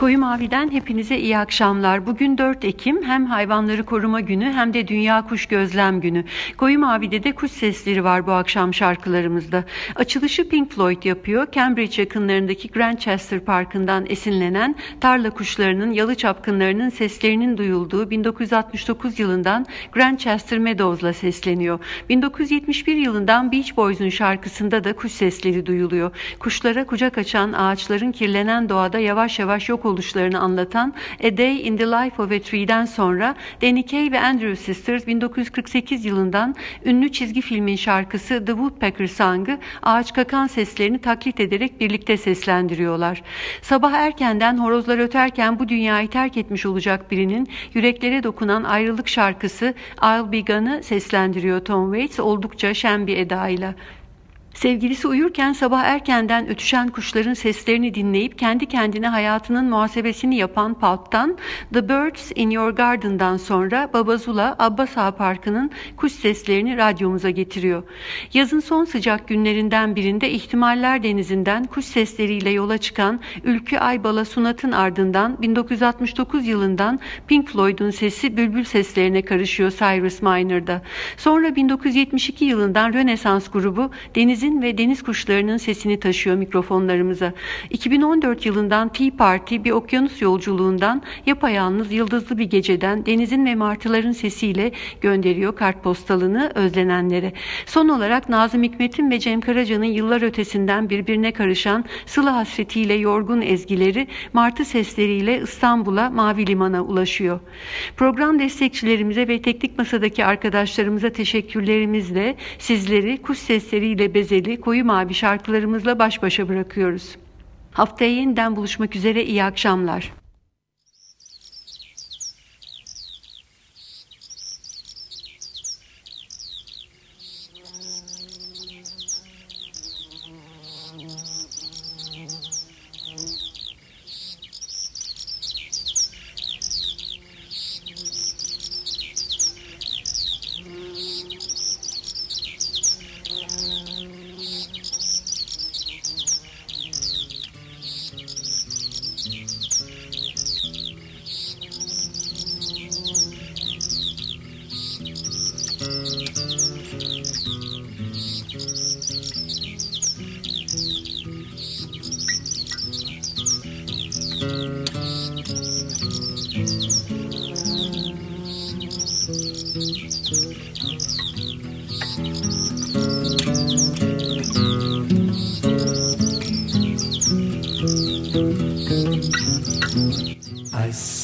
Koyu Mavi'den hepinize iyi akşamlar. Bugün 4 Ekim hem hayvanları koruma günü hem de Dünya Kuş Gözlem Günü. Koyu Mavi'de de kuş sesleri var bu akşam şarkılarımızda. Açılışı Pink Floyd yapıyor. Cambridge yakınlarındaki Grantchester Parkı'ndan esinlenen tarla kuşlarının, yalı çapkınlarının seslerinin duyulduğu 1969 yılından Grantchester Meadows'la sesleniyor. 1971 yılından Beach Boys'un şarkısında da kuş sesleri duyuluyor. Kuşlara kucak açan ağaçların kirlenen doğada yavaş yavaş yok oluşlarını anlatan A Day in the Life of a Tree'den sonra Danny Kaye ve Andrew Sisters 1948 yılından ünlü çizgi filmin şarkısı The Woodpecker Song'ı ağaç kakan seslerini taklit ederek birlikte seslendiriyorlar. Sabah erkenden horozlar öterken bu dünyayı terk etmiş olacak birinin yüreklere dokunan ayrılık şarkısı I'll Be Gone'ı seslendiriyor Tom Waits oldukça şen bir edayla. Sevgilisi uyurken sabah erkenden ötüşen kuşların seslerini dinleyip kendi kendine hayatının muhasebesini yapan Pulp'tan The Birds in Your Garden'dan sonra Babazula Abbas Ağa Parkı'nın kuş seslerini radyomuza getiriyor. Yazın son sıcak günlerinden birinde ihtimaller denizinden kuş sesleriyle yola çıkan Ülkü Aybala Sunat'ın ardından 1969 yılından Pink Floyd'un sesi bülbül seslerine karışıyor Cyrus Minor'da. Sonra 1972 yılından Rönesans grubu Deniz'in denizin ve deniz kuşlarının sesini taşıyor mikrofonlarımıza. 2014 yılından Tea Party bir okyanus yolculuğundan yapayalnız yıldızlı bir geceden denizin ve martıların sesiyle gönderiyor kartpostalını özlenenlere. Son olarak Nazım Hikmet'in ve Cem Karaca'nın yıllar ötesinden birbirine karışan sıla hasretiyle yorgun ezgileri martı sesleriyle İstanbul'a Mavi Liman'a ulaşıyor. Program destekçilerimize ve teknik masadaki arkadaşlarımıza teşekkürlerimizle sizleri kuş sesleriyle bezeli neşeli, koyu mavi şarkılarımızla baş başa bırakıyoruz. Haftaya yeniden buluşmak üzere iyi akşamlar.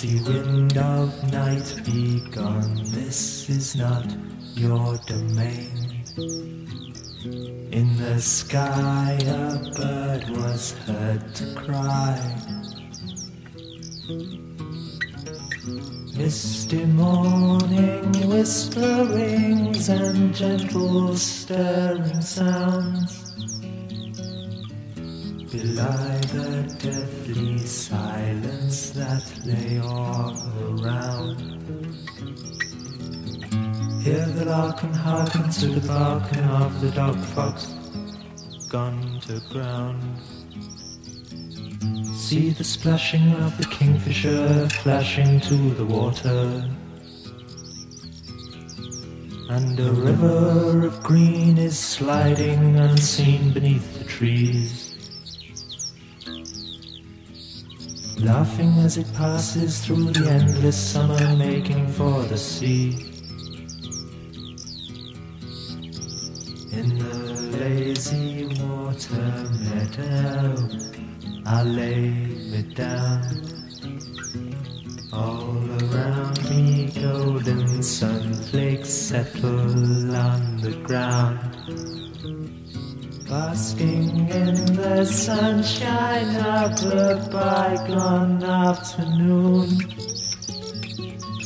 Misty wind of night begun. This is not your domain. In the sky, a bird was heard to cry. Misty morning whisperings and gentle stirring sounds belie the deathly silence that lay all around. Hear the lark and hearken to the barking of the dog fox gone to ground. See the splashing of the kingfisher flashing to the water. And a river of green is sliding unseen beneath the trees. Laughing as it passes through the endless summer, making for the sea. In the lazy water meadow I lay me down. All around me, golden sunflakes settle on the ground. Basking in the sunshine of the bygone afternoon,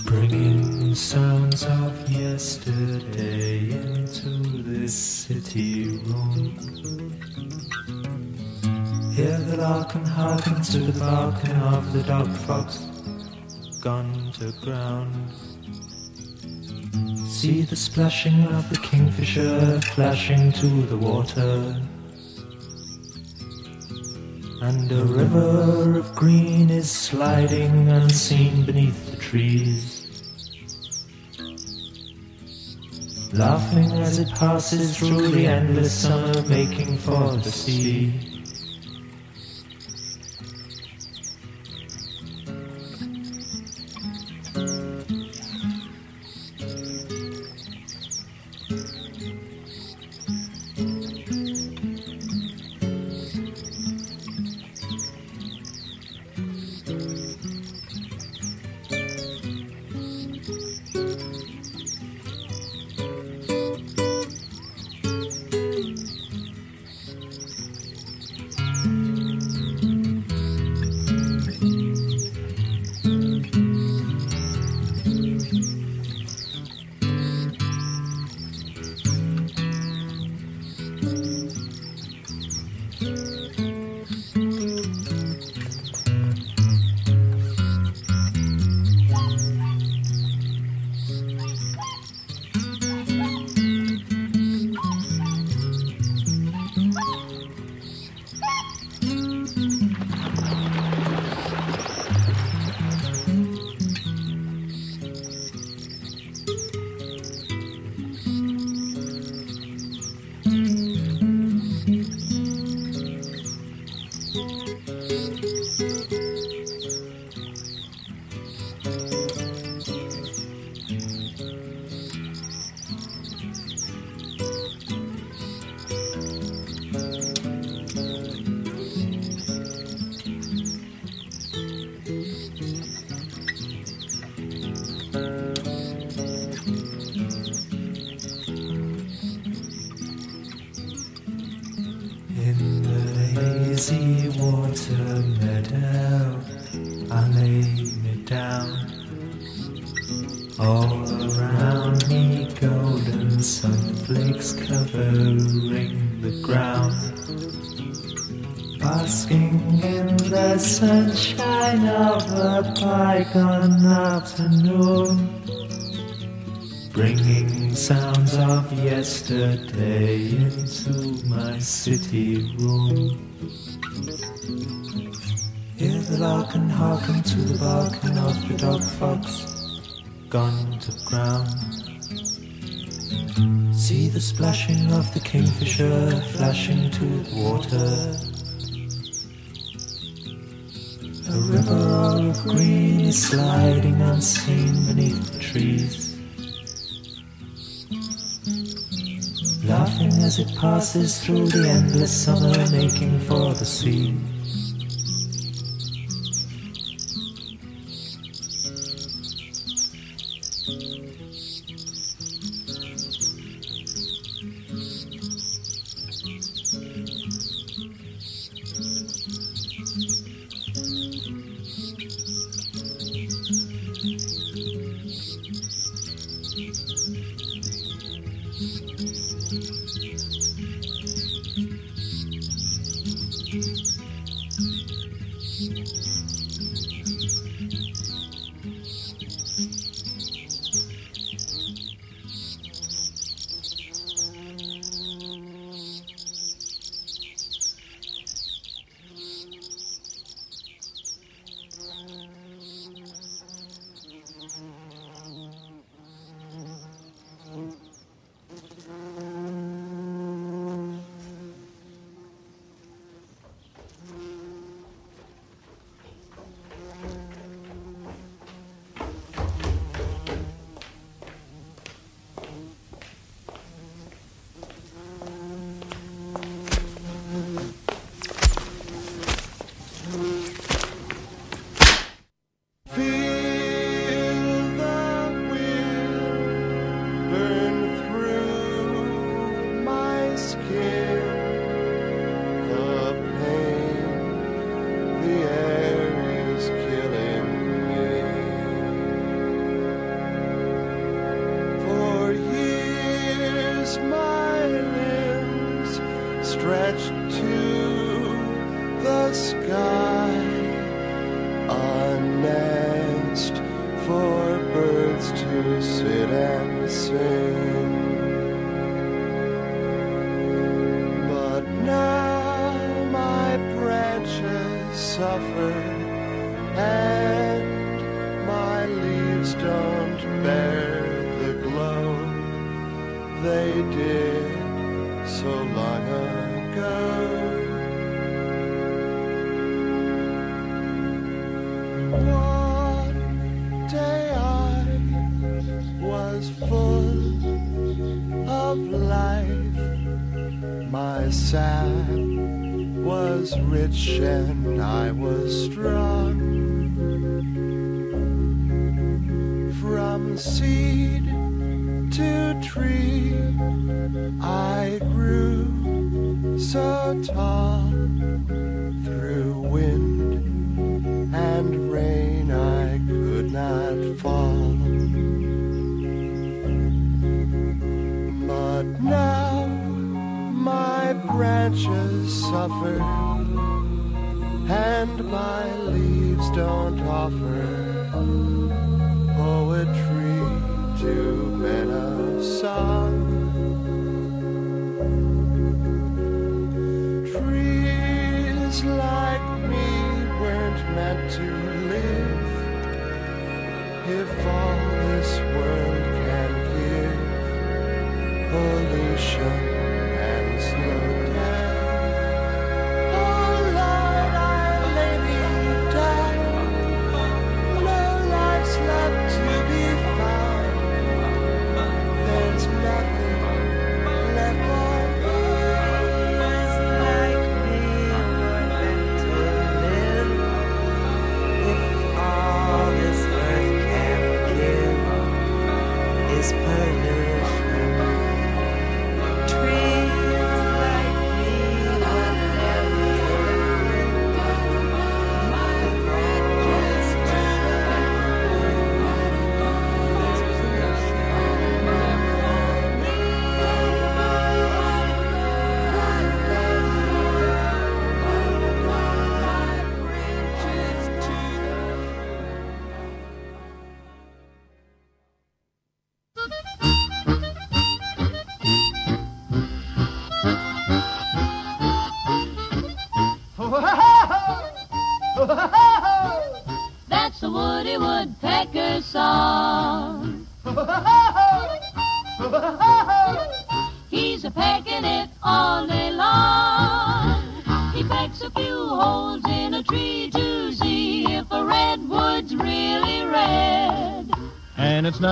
bringing sounds of yesterday into this city room. Hear the lark and hearken to the barking of the dog fox gone to ground. See the splashing of the kingfisher flashing to the water. And a river of green is sliding unseen beneath the trees. Laughing as it passes through the endless summer, making for the sea. Hearken to the barking of the dog fox, gone to ground. See the splashing of the kingfisher flashing to the water. A river of green is sliding unseen beneath the trees. Laughing as it passes through the endless summer, making for the sea. Sit and sing. Was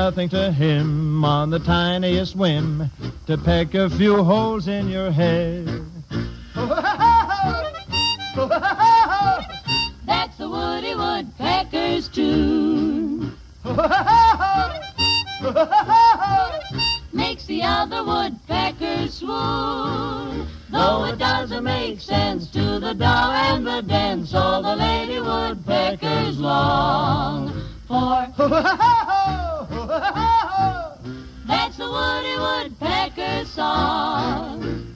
nothing to him on the tiniest whim to peck a few holes in your head. That's the Woody Woodpecker's tune. Makes the other woodpeckers swoon. Though it doesn't make sense to the dow and the dance, all the lady woodpeckers long for. Song.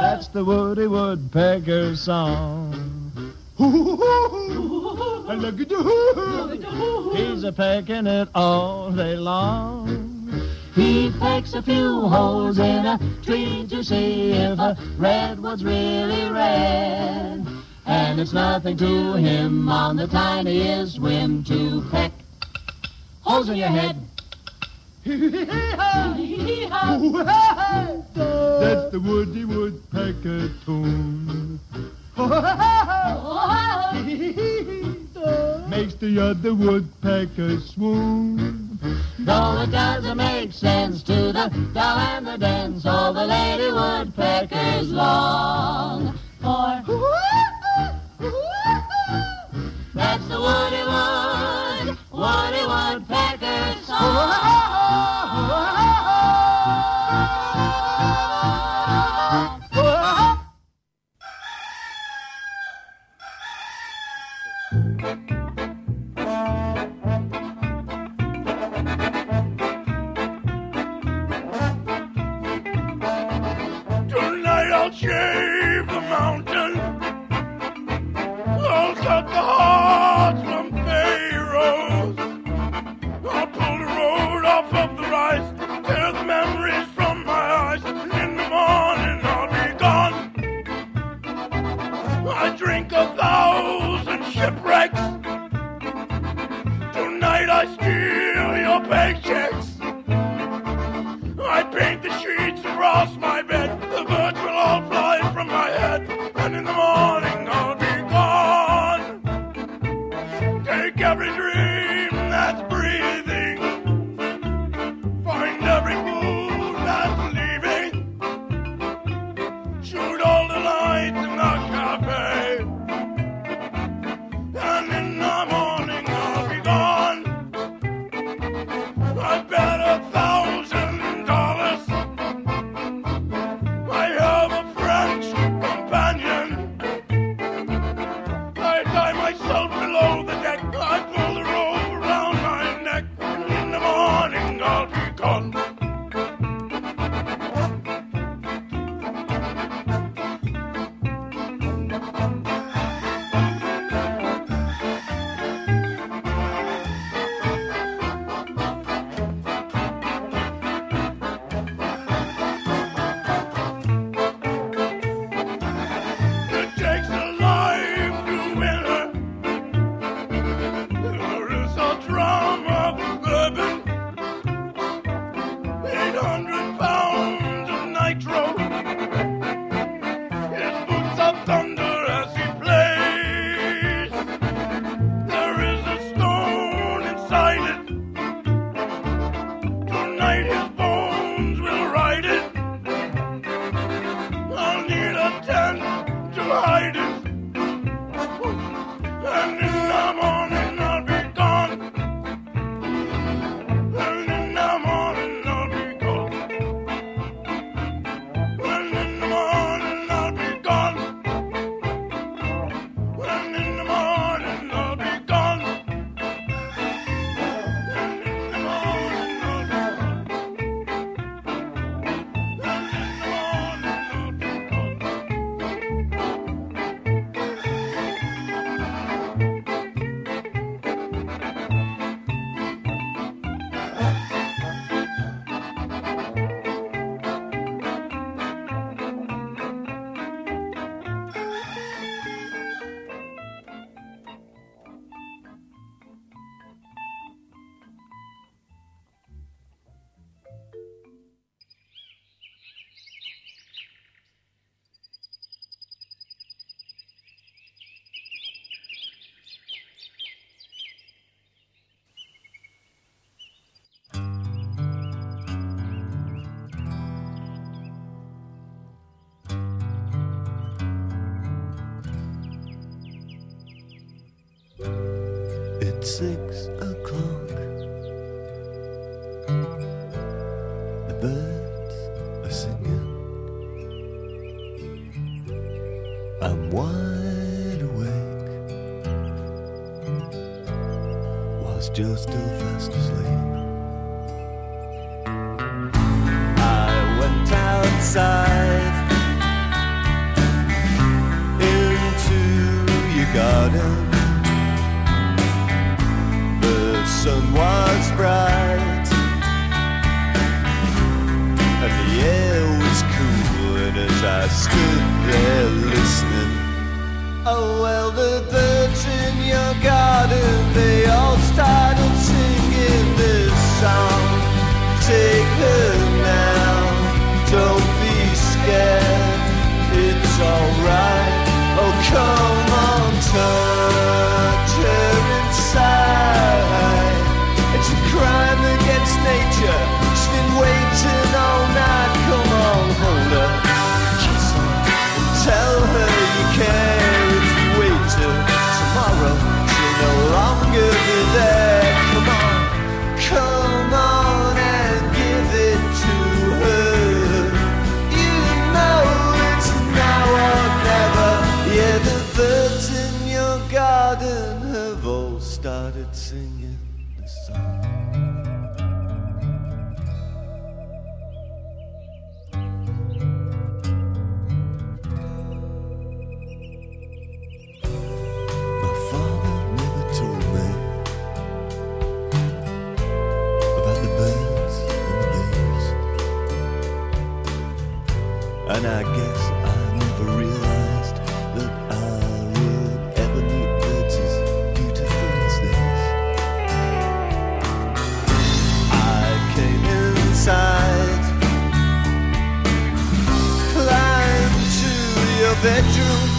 That's the Woody Woodpecker song. He's a pecking it all day long. He pecks a few holes in a tree to see if a redwood's really red. And it's nothing to him on the tiniest whim to peck holes in your head. That's the Woody Woodpecker tune. Makes the other woodpecker swoon. Though it doesn't make sense to the dow and the dance, all the lady woodpeckers long for. That's the Woody Wood, Woody Woodpecker song. salvation! Just still fast asleep. I went outside into your garden. The sun was bright and the air was cool, and as I stood there listening. Oh well, the birds in your garden, they all started singing this song. Take her now, don't be scared, it's alright. Oh come on, turn. Your bedroom.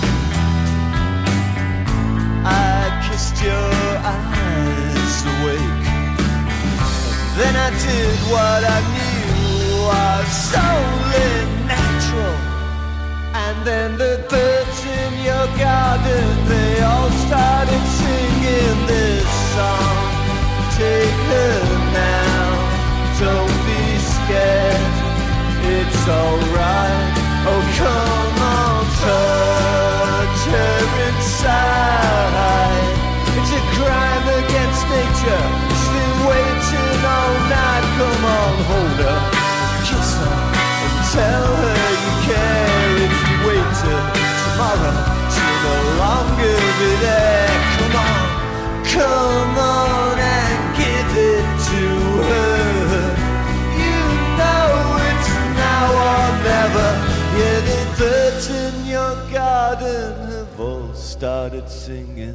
I kissed your eyes awake. Then I did what I knew was solely natural. And then the birds in your garden, they all started singing this song. Take her now, don't be scared. It's alright. Oh, come touch her inside. It's a crime against nature. Been waiting all night. Come on, hold her, kiss her, and tell her you care. If you wait till tomorrow, she'll no longer be there. Come on, come started singing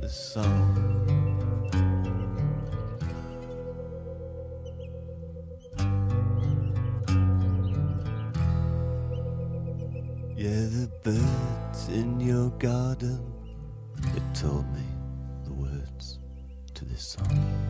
the song. Yeah, the birds in your garden have told me the words to this song.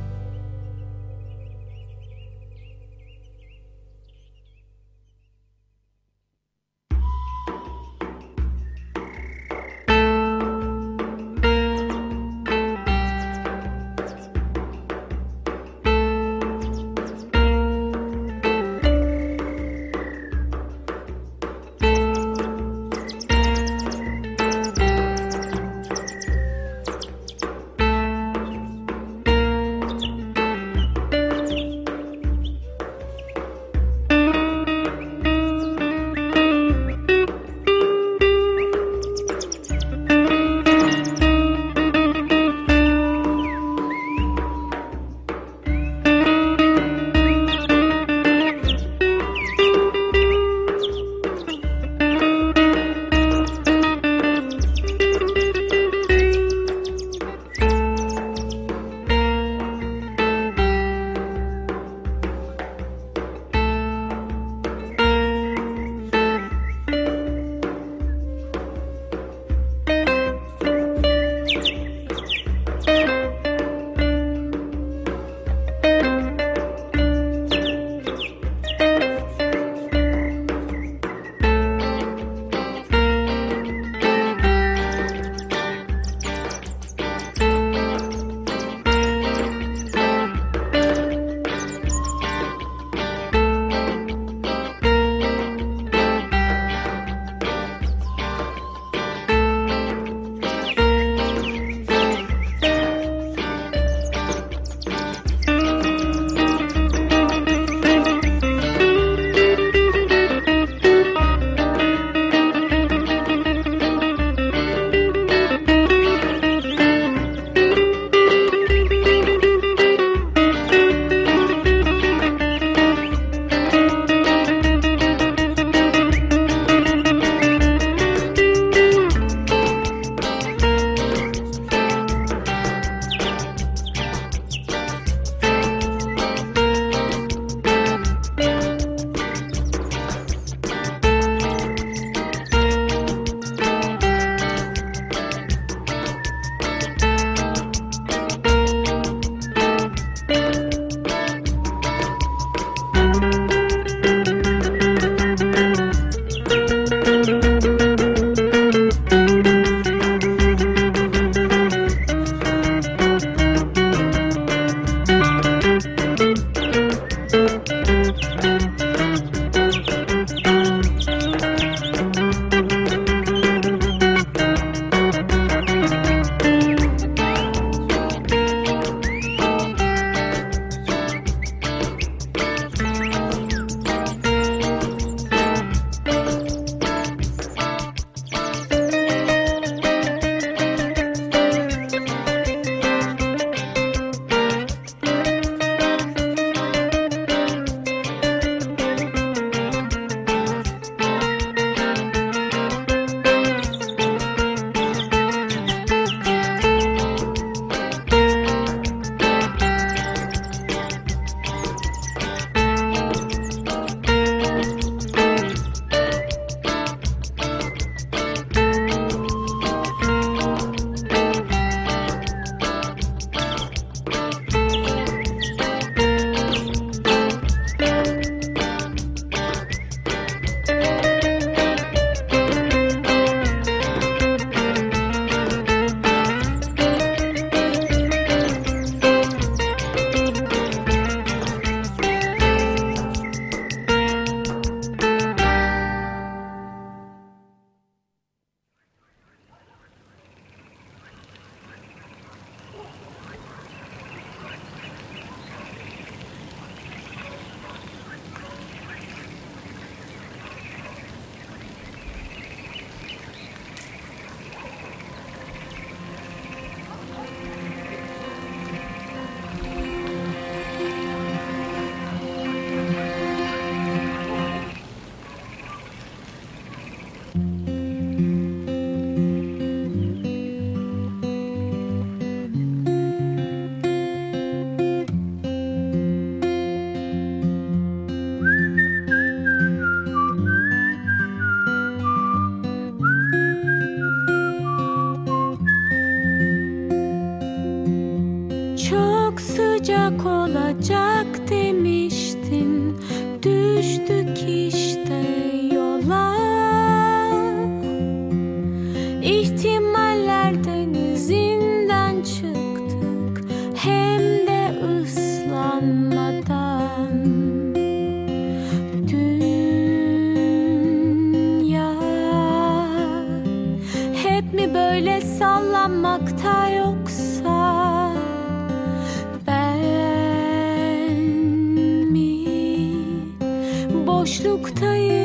Boşluktayım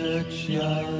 churchyard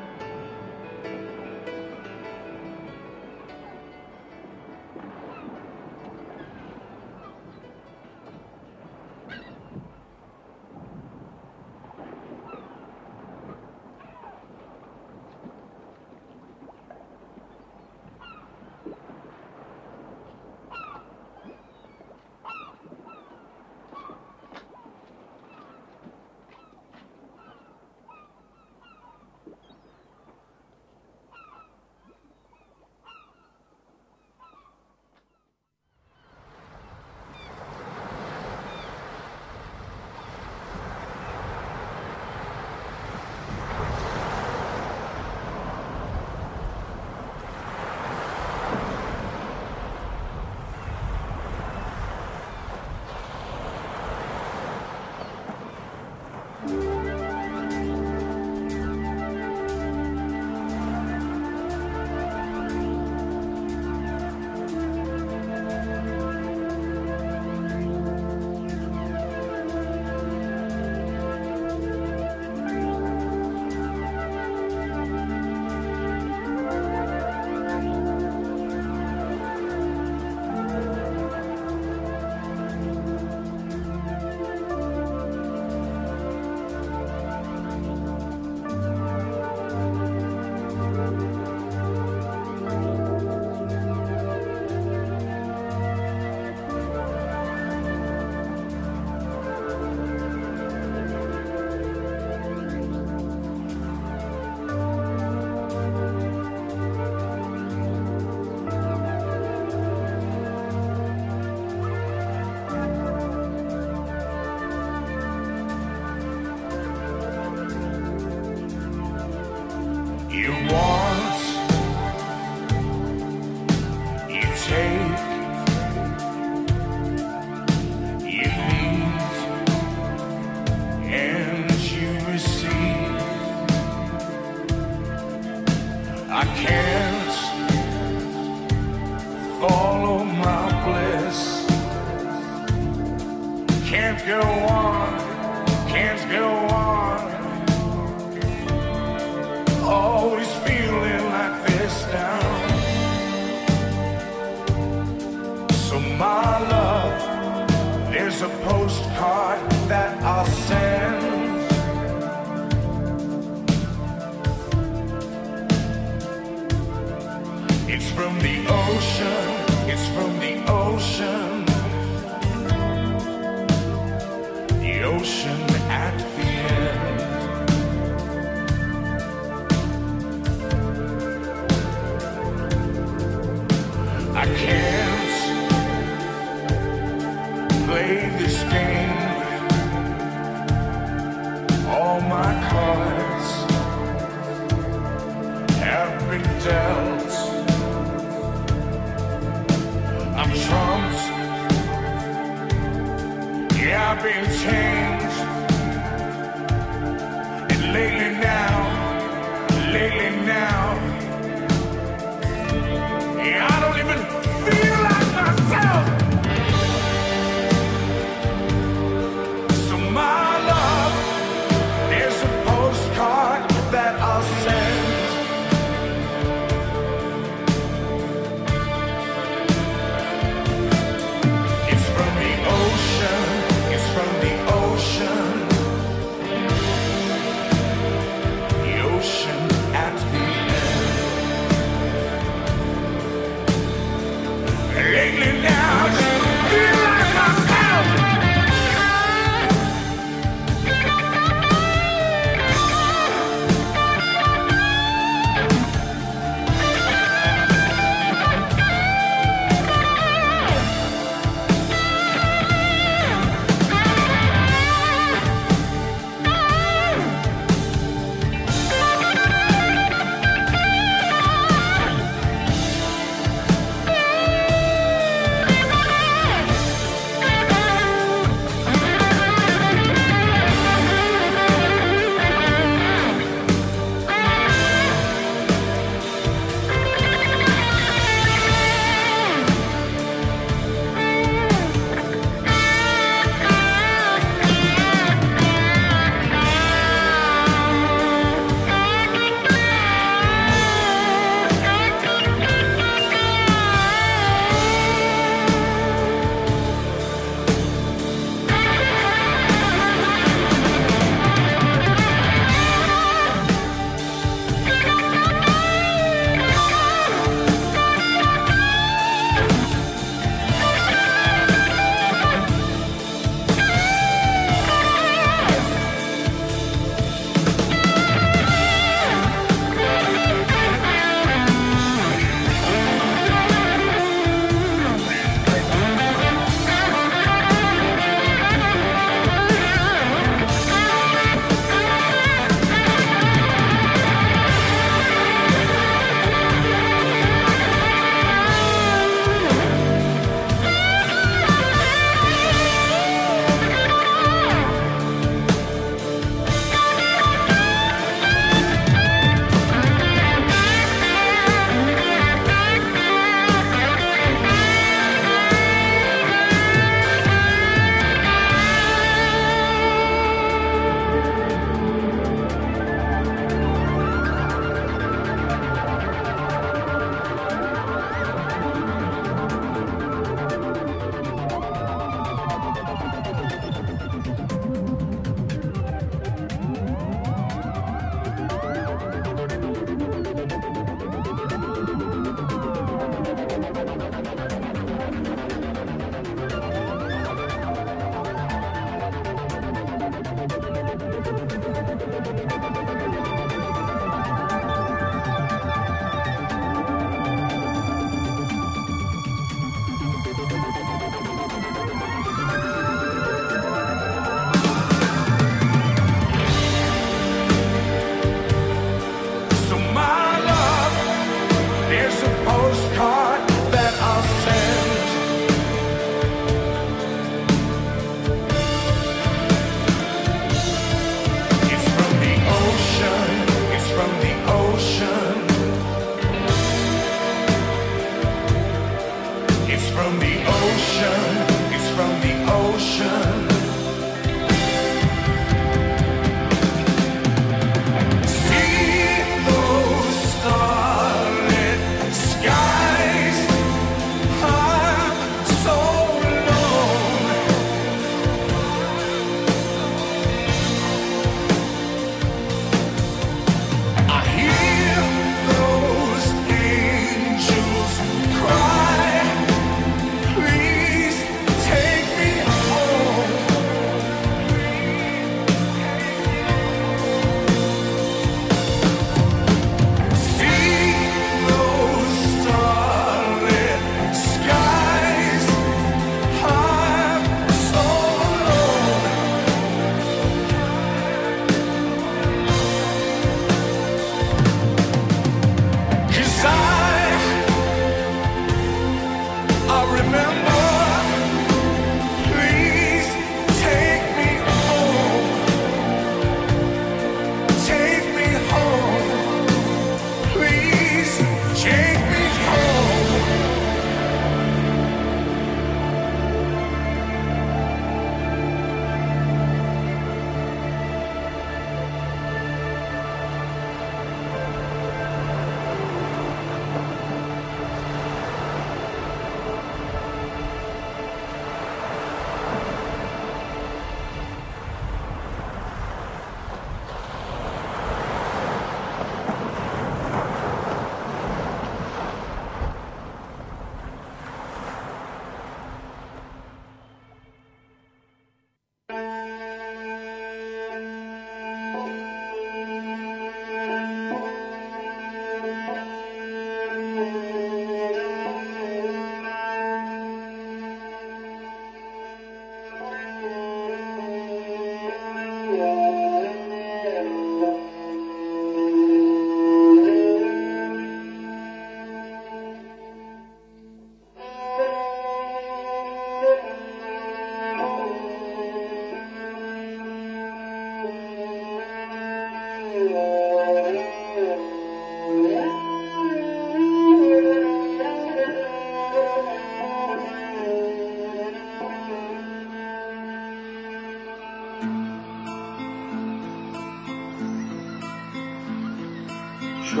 Çok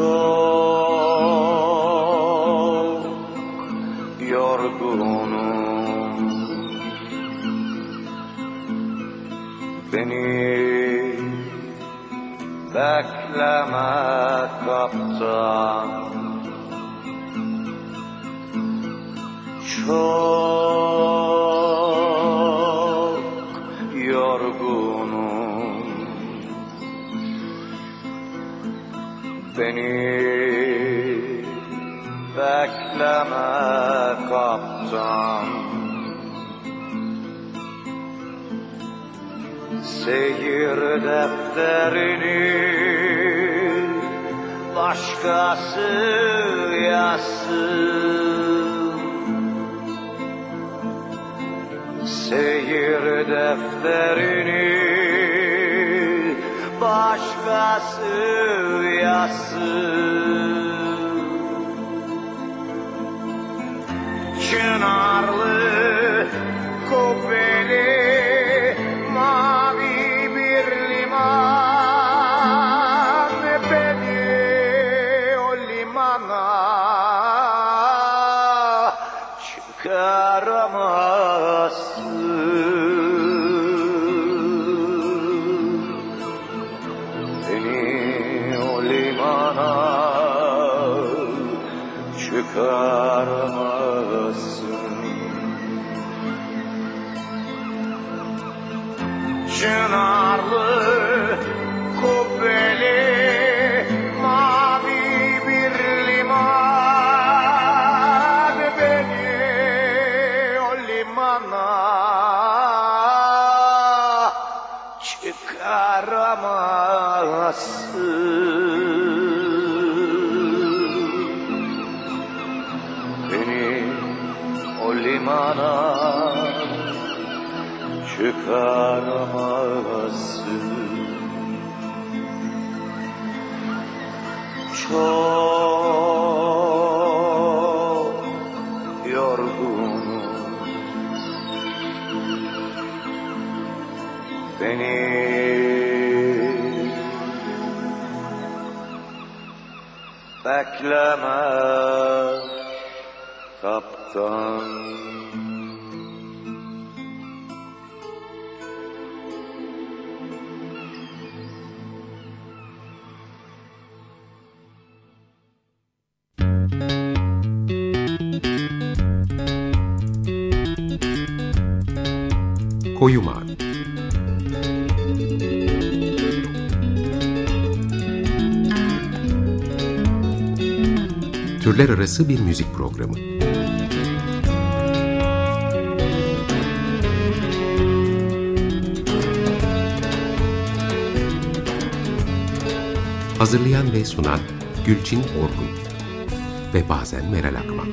yorgunum. Beni bekleme kaptan. Çok Seyir defterini başkası yazsın. Seyir defterini başkası yazsın Çınarlı, Çınarlı, kubbeli, kaptan Koyu Mavi Türler arası bir müzik programı. Hazırlayan ve sunan Gülçin Orgun ve bazen Meral Akman.